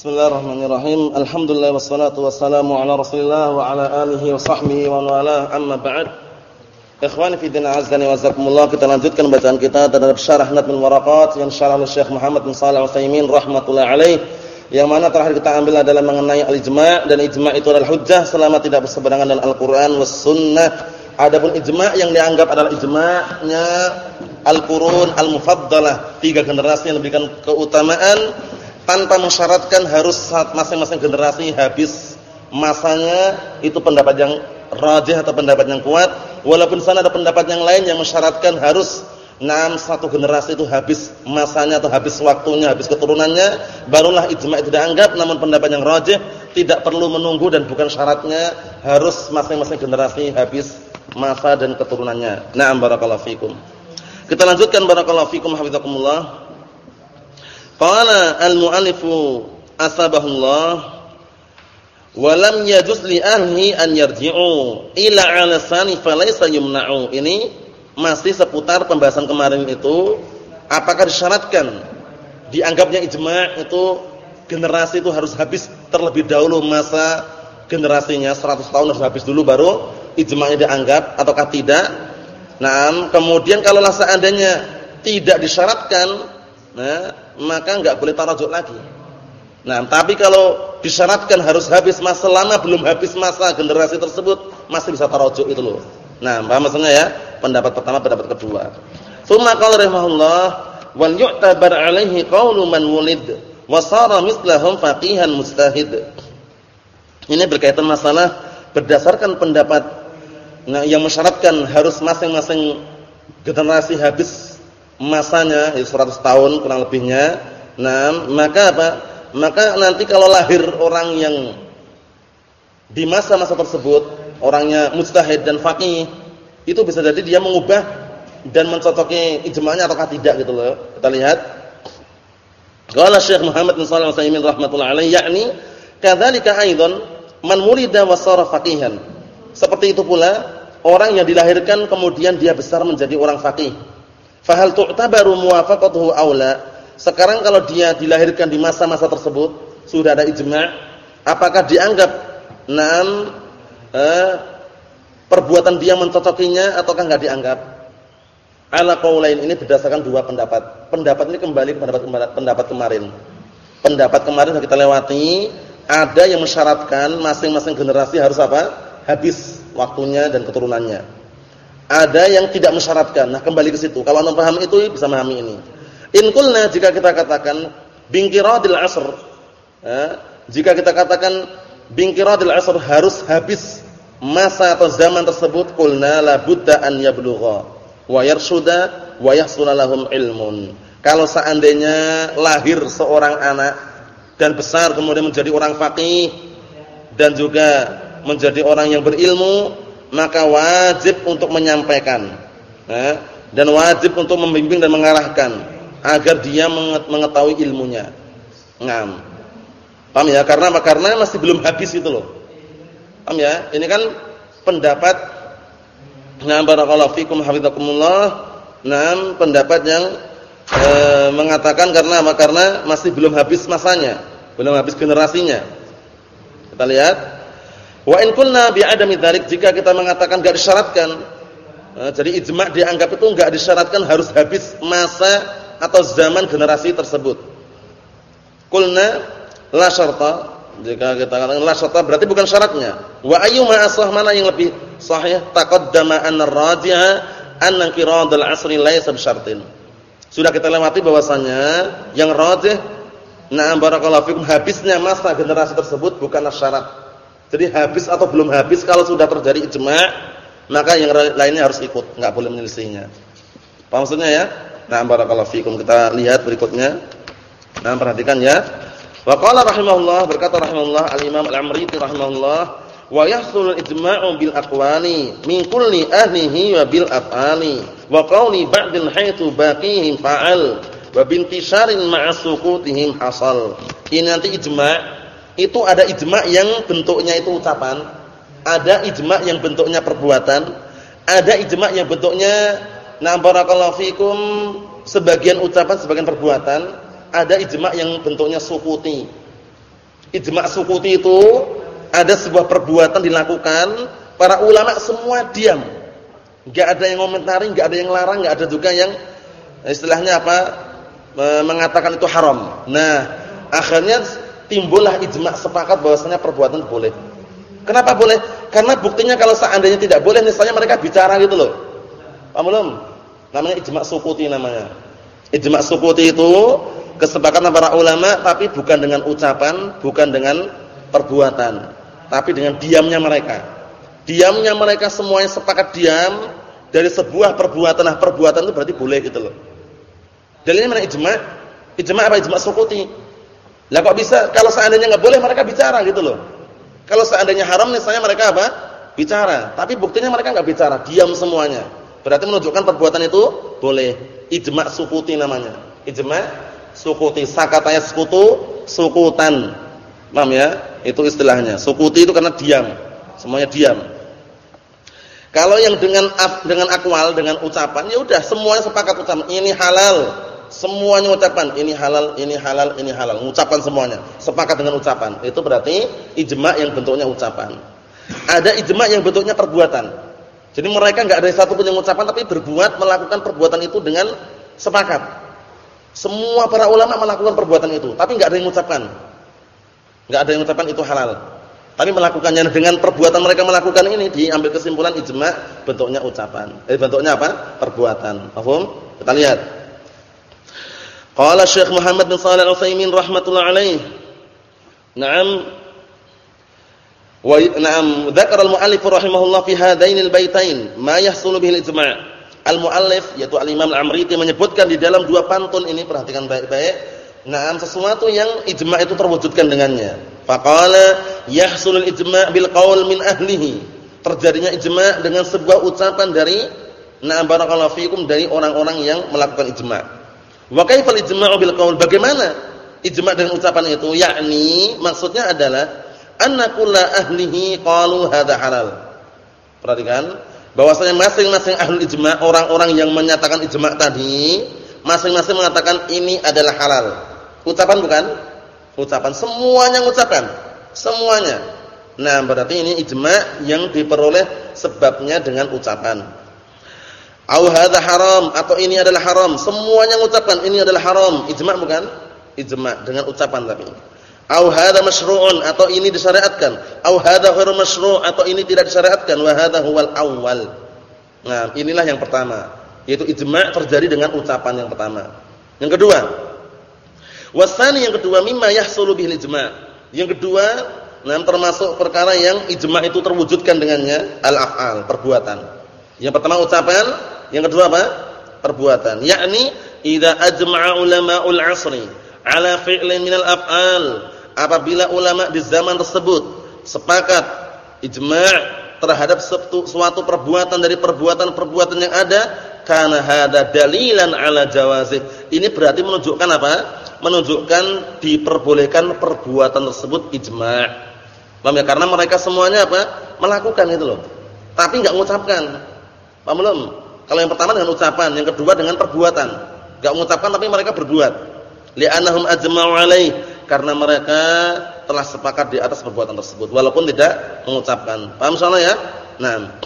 Bismillahirrahmanirrahim. Alhamdulillah wassalatu wassalamu ala Rasulillah wa ala alihi wa sahbihi wa wala amma ba'd. Ikhwani fi din azani wa zakumullah kita lanjutkan bacaan kita terhadap syarah Nadmul Waraqat yang syarah oleh Syekh Muhammad bin Shalih Al-Utsaimin rahimatullah alaih. Yang mana terakhir kita ambil adalah mengenai al-ijma' dan ijma' itu adalah hujjah selama tidak berseberangan dengan Al-Qur'an was sunnah. Adapun ijma' yang dianggap adalah ijma'nya al-qurun al-mufaddalah, tiga generasi yang memberikan keutamaan tanpa mensyaratkan harus masing-masing generasi habis masanya itu pendapat yang rajih atau pendapat yang kuat. Walaupun sana ada pendapat yang lain yang mensyaratkan harus enam satu generasi itu habis masanya atau habis waktunya habis keturunannya barulah ijma itu dianggap. Namun pendapat yang rajih tidak perlu menunggu dan bukan syaratnya harus masing-masing generasi habis masa dan keturunannya. Na'am barakallahu fikum. Kita lanjutkan barakallahu fikum hafizakumullah Qala al-mu'allifu asabahullah wa lam yajuz li ahli an yarji'u ila 'ala sani falaysa yumna'u. Ini masih seputar pembahasan kemarin itu apakah disyaratkan dianggapnya ijma' itu generasi itu harus habis terlebih dahulu masa generasinya 100 tahun harus habis dulu baru ijma'nya dianggap ataukah tidak? Nah, kemudian kalau seandainya tidak disyaratkan, nah maka enggak boleh tarajuk lagi. Nah, tapi kalau disyaratkan harus habis masa lama belum habis masa generasi tersebut masih bisa tarajuk itu loh. Nah, paham maksudnya ya? Pendapat pertama, pendapat kedua. Tsumma qala rahimahullah wal yu'tabar 'alaihi qawlu man wulid wa sara mislahum faqihan mustahid. Ini berkaitan masalah berdasarkan pendapat nah, yang mensyaratkan harus masing-masing generasi habis masanya ya 100 tahun kurang lebihnya. Nah, maka apa? Maka nanti kalau lahir orang yang di masa-masa tersebut orangnya mujtahid dan faqih, itu bisa jadi dia mengubah dan mencocoki ijma'nya ataukah tidak gitu loh. Kita lihat. Qala Syekh Muhammad bin Shalih Al-Utsaimin rahimatullah alaihi yakni kadzalika aidan man wulida wa sara faqihan. Seperti itu pula orang yang dilahirkan kemudian dia besar menjadi orang faqih. Fahal tu'tabaru muwafaqatuhu aula? Sekarang kalau dia dilahirkan di masa-masa tersebut, sudah ada ijma', apakah dianggap enam eh, perbuatan dia mencocokinya ataukah enggak dianggap? Ala qaulain ini berdasarkan dua pendapat. Pendapat ini kembali ke pendapat pendapat kemarin. Pendapat kemarin sudah kita lewati, ada yang mensyaratkan masing-masing generasi harus apa? Habis waktunya dan keturunannya. Ada yang tidak mensyaratkan. Nah, kembali ke situ. Kalau anda paham itu bisa memahami ini. In kulna jika kita katakan bingkiradil asr. Ya, jika kita katakan bingkiradil asr harus habis masa atau zaman tersebut kulna la budda an yablugha wa yarshuda wa lahum ilmun. Kalau seandainya lahir seorang anak dan besar kemudian menjadi orang faqih dan juga menjadi orang yang berilmu maka wajib untuk menyampaikan eh, dan wajib untuk membimbing dan mengarahkan agar dia mengetahui ilmunya. Ngam. Paham ya? Karena apa? Karena masih belum habis itu loh. Paham ya? Ini kan pendapat Nah, barakallahu fikum hafizakumullah. Nah, pendapat yang e, mengatakan karena apa? Karena masih belum habis masanya, belum habis generasinya. Kita lihat Wa in qulna bi adami dzalik jika kita mengatakan enggak disyaratkan. Nah, jadi ijma' dianggap itu enggak disyaratkan harus habis masa atau zaman generasi tersebut. Qulna la syarta jika kita katakan la syarta berarti bukan syaratnya. Wa ayyuma asah mana yang lebih sahih taqaddama anna rajiha anna qiradul asri laysa bisyartin. Sudah kita lewati bahwasanya yang rajih na'am barakallahu fikum habisnya masa generasi tersebut bukanlah syarat jadi habis atau belum habis kalau sudah terjadi ijma', maka yang lainnya harus ikut, enggak boleh menyelisihinya. Paham maksudnya ya? Nah, barakallahu fikum. Kita lihat berikutnya. Nah, perhatikan ya. Wa qala rahimahullah berkata rahimahullah al-Imam Al-Amriti rahimahullah wa yahsul ijma'u bil aqwali min kulli ahlihi wa bil af'ali wa qawli ba'dil haythu baqihim fa'al wa bintisharin ma'a sukutihim hasal. Ini nanti ijma' itu ada ijma' yang bentuknya itu ucapan, ada ijma' yang bentuknya perbuatan, ada ijma' yang bentuknya na fikum sebagian ucapan, sebagian perbuatan, ada ijma' yang bentuknya sukuti. ijma' sukuti itu ada sebuah perbuatan dilakukan, para ulama semua diam. Enggak ada yang komentari, enggak ada yang larang, enggak ada juga yang istilahnya apa? mengatakan itu haram. Nah, akhirnya timbullah ijma' sepakat bahwasanya perbuatan boleh. Kenapa boleh? Karena buktinya kalau seandainya tidak boleh, misalnya mereka bicara gitu loh. Paham belum? Namanya ijma' sukuti namanya. Ijma' sukuti itu kesepakatan para ulama tapi bukan dengan ucapan, bukan dengan perbuatan tapi dengan diamnya mereka. Diamnya mereka semuanya sepakat diam dari sebuah perbuatan. Nah, perbuatan itu berarti boleh gitu loh. Dalilnya mana ijma? Ijma apa ijma sukuti? Lah kok bisa kalau seandainya nggak boleh mereka bicara gitu loh. Kalau seandainya haram misalnya mereka apa? Bicara. Tapi buktinya mereka nggak bicara, diam semuanya. Berarti menunjukkan perbuatan itu boleh. Ijma sukuti namanya. Ijma sukuti. Sakatanya sekutu, sukutan. Paham ya? Itu istilahnya. Sukuti itu karena diam. Semuanya diam. Kalau yang dengan dengan akwal, dengan ucapan, ya udah semuanya sepakat ucapan ini halal. Semuanya ucapan ini halal, ini halal, ini halal. Ucapan semuanya, sepakat dengan ucapan. Itu berarti ijma yang bentuknya ucapan. Ada ijma yang bentuknya perbuatan. Jadi mereka enggak ada satu pun yang ucapan tapi berbuat melakukan perbuatan itu dengan sepakat. Semua para ulama melakukan perbuatan itu, tapi enggak ada yang mengucapkan. Enggak ada yang mengucapkan itu halal. Tapi melakukannya dengan perbuatan mereka melakukan ini diambil kesimpulan ijma bentuknya ucapan. Eh bentuknya apa? Perbuatan. Paham? Kita lihat. Qala Syekh Muhammad bin Shalih Al-Utsaimin rahimatullah alaih. Naam. Wa na'am dzakara al-muallif rahimahullah fi hadainil baitain ma yahsulu bihil ijma'. Al-muallif yaitu Al-Imam Al-Amriti menyebutkan di dalam dua pantun ini perhatikan baik-baik Nah, sesuatu yang ijma' itu terwujudkan dengannya. Faqala yahsulul ijma' bil qaul min ahlihi. Terjadinya ijma' dengan sebuah ucapan dari na'am barakallahu fikum dari orang-orang yang melakukan ijma'. Wa kaifal ijma'u bil qaul? Bagaimana ijma' dengan ucapan itu? Yakni maksudnya adalah anna kullu ahlihi qalu hadza halal. Perhatikan bahwasanya masing-masing ahli ijma' orang-orang yang menyatakan ijma' tadi masing-masing mengatakan ini adalah halal. Ucapan bukan? Ucapan semuanya ucapan. Semuanya. Nah, berarti ini ijma yang diperoleh sebabnya dengan ucapan. Au hadza haram atau ini adalah haram. Semuanya mengucapkan ini adalah haram. Ijma bukan? Ijma dengan ucapan tapi. Au hadza masyru'un atau ini disyariatkan. Au hadza ghairu masyru' atau ini tidak disyariatkan. Wa hadza huwal awwal. Nah, inilah yang pertama, yaitu ijma terjadi dengan ucapan yang pertama. Yang kedua, Wasani yang kedua mimma yahsulu bihil ijma'. Yang kedua, nah termasuk perkara yang ijma' itu terwujudkan dengannya al-af'al, perbuatan. Yang pertama ucapan, yang kedua apa? Perbuatan. Yakni idza ajma'a ulama'ul 'asri 'ala fi'lin minal af'al. Apabila ulama di zaman tersebut sepakat ijma' terhadap suatu perbuatan dari perbuatan-perbuatan yang ada, karena hada dalilan ala jawazih. Ini berarti menunjukkan apa? menunjukkan diperbolehkan perbuatan tersebut ijma'. Paham ya? Karena mereka semuanya apa? melakukan itu loh. Tapi enggak mengucapkan. Paham belum? Kalau yang pertama dengan ucapan, yang kedua dengan perbuatan. Enggak mengucapkan tapi mereka berbuat. Li'annahum ajma'u alaih karena mereka telah sepakat di atas perbuatan tersebut walaupun tidak mengucapkan. Paham soalnya ya? Nah.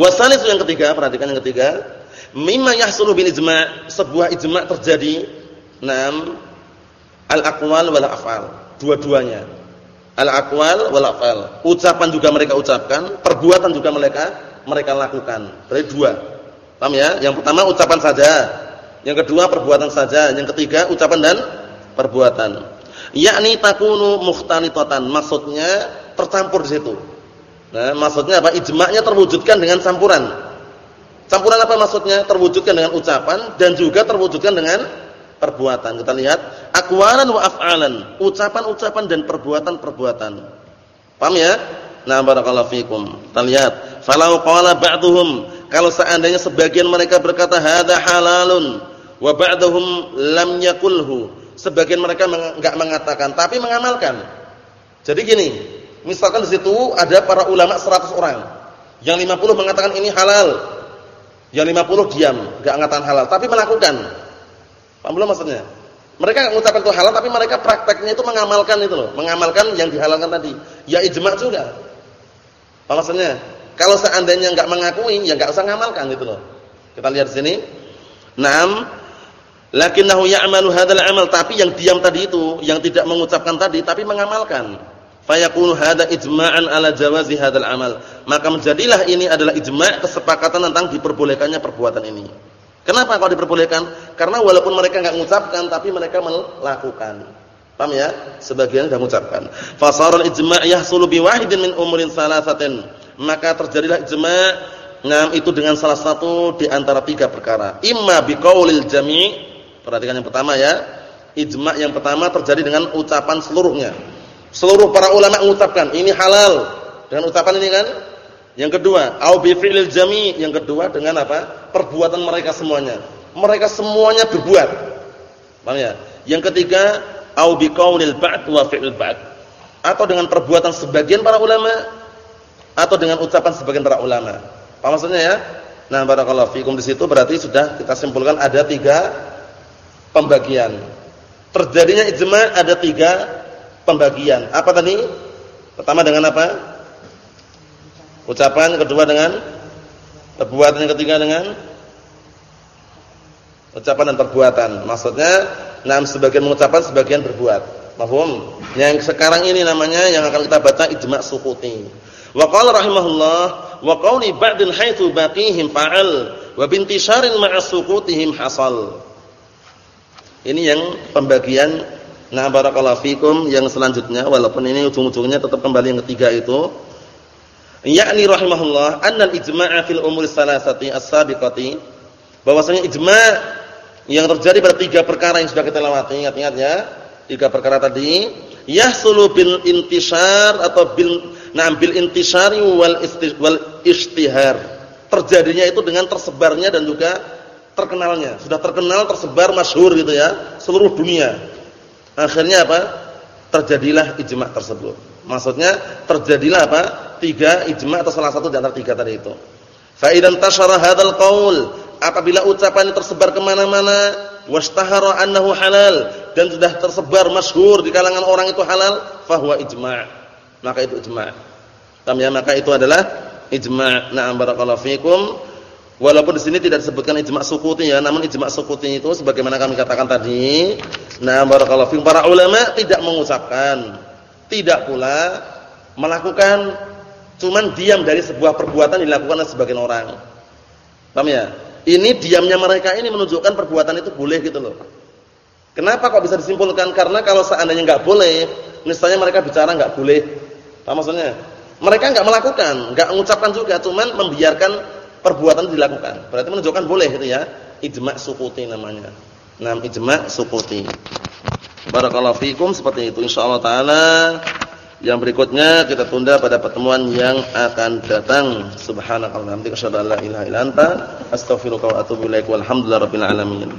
Wasalis yang ketiga, perhatikan yang ketiga, mimma yahsulu bil ijma', sebuah ijma' terjadi Naam al-aqwal wal af'al, dua-duanya. Al-aqwal wal af'al. Ucapan juga mereka ucapkan, perbuatan juga mereka mereka lakukan. Berarti dua. Paham ya? Yang pertama ucapan saja, yang kedua perbuatan saja, yang ketiga ucapan dan perbuatan. Yakni takunu mukhtalithatan, maksudnya tercampur di situ. Nah, maksudnya apa? Ijma'nya terwujudkan dengan campuran. Campuran apa maksudnya? Terwujudkan dengan ucapan dan juga terwujudkan dengan perbuatan. Kita lihat aqwalan wa af'alan, ucapan-ucapan dan perbuatan-perbuatan. Paham ya? Nah, barakallahu fikum. Kita lihat, falau qala ba'dhum, kalau seandainya sebagian mereka berkata hadza halalun wa ba'dhum lam yakulhu. Sebagian mereka enggak mengatakan tapi mengamalkan. Jadi gini, misalkan di situ ada para ulama 100 orang. Yang 50 mengatakan ini halal. Yang 50 diam, enggak mengatakan halal, tapi melakukan. Paham belum maksudnya? Mereka mengucapkan itu halal tapi mereka prakteknya itu mengamalkan itu loh, mengamalkan yang dihalalkan tadi. Ya ijma juga. Apa maksudnya? Kalau seandainya enggak mengakui, ya enggak usah ngamalkan gitu loh. Kita lihat di sini. Naam lakinnahu ya'malu hadzal amal tapi yang diam tadi itu, yang tidak mengucapkan tadi tapi mengamalkan. Fayaqulu hadza ijma'an ala jawazi hadzal amal. Maka menjadilah ini adalah ijma' kesepakatan tentang diperbolehkannya perbuatan ini. Kenapa kalau diperbolehkan? Karena walaupun mereka enggak mengucapkan tapi mereka melakukan. Paham ya? Sebagian sudah mengucapkan. Fasarul ijma' yahsulu bi wahidin min umurin salasatin. Maka terjadilah ijma' ngam itu dengan salah satu di antara tiga perkara. Imma biqaulil jami'. Perhatikan yang pertama ya. Ijma' yang pertama terjadi dengan ucapan seluruhnya. Seluruh para ulama mengucapkan ini halal dengan ucapan ini kan yang kedua, au bi fi'lil jami', yang kedua dengan apa? Perbuatan mereka semuanya. Mereka semuanya berbuat. Paham ya? Yang ketiga, au bi qaulil ba'd wa fi'lil ba'd. Atau dengan perbuatan sebagian para ulama atau dengan ucapan sebagian para ulama. Apa maksudnya ya? Nah, barakallahu fikum di situ berarti sudah kita simpulkan ada tiga pembagian. Terjadinya ijma' ada tiga pembagian. Apa tadi? Pertama dengan apa? Ucapan kedua dengan perbuatan yang ketiga dengan ucapan dan perbuatan. Maksudnya, enam sebagian mengucapkan, sebagian berbuat. Mahfum? Yang sekarang ini namanya yang akan kita baca ijma' sukuti. Wa qala rahimahullah wa qawli ba'din haitsu baqihim fa'al wa bintisharin ma'a sukutihim hasal. Ini yang pembagian Nah barakallahu fikum yang selanjutnya walaupun ini ujung-ujungnya tetap kembali yang ketiga itu yakni rahimahullah anna al-ijma'a fil umur salasati as-sabiqati bahwasanya ijma' yang terjadi pada tiga perkara yang sudah kita lewati ingat-ingat ya tiga perkara tadi yahsulu bil intishar atau bil na'am bil intishari wal wal istihar terjadinya itu dengan tersebarnya dan juga terkenalnya sudah terkenal tersebar masyhur gitu ya seluruh dunia akhirnya apa terjadilah ijma' tersebut maksudnya terjadilah apa tiga ijma atau salah satu di antara tiga tadi itu. Fa idan tashara hadzal qaul, apabila ucapan tersebar ke mana mana washtahara annahu halal dan sudah tersebar masyhur di kalangan orang itu halal, fahuwa ijma'. Maka itu ijma'. Paham ya? Maka itu adalah ijma'. Na'am barakallahu fikum. Walaupun di sini tidak disebutkan ijma' sukuti ya, namun ijma' sukuti itu sebagaimana kami katakan tadi, nah barakallahu fikum para ulama tidak mengucapkan, tidak pula melakukan Cuman diam dari sebuah perbuatan dilakukan oleh sebagian orang. Paham ya? Ini diamnya mereka ini menunjukkan perbuatan itu boleh gitu loh. Kenapa kok bisa disimpulkan? Karena kalau seandainya enggak boleh, misalnya mereka bicara enggak boleh. Apa maksudnya? Mereka enggak melakukan, enggak mengucapkan juga, cuman membiarkan perbuatan dilakukan. Berarti menunjukkan boleh gitu ya. Ijma' sukuti namanya. Nah, ijma' sukuti. Barakallahu fikum seperti itu insyaallah taala. Yang berikutnya kita tunda pada pertemuan yang akan datang. Subhanakallahumma wa bihamdika asyhadu an la ilaha illa anta astaghfiruka wa atubu. Walhamdulillahirabbil alamin.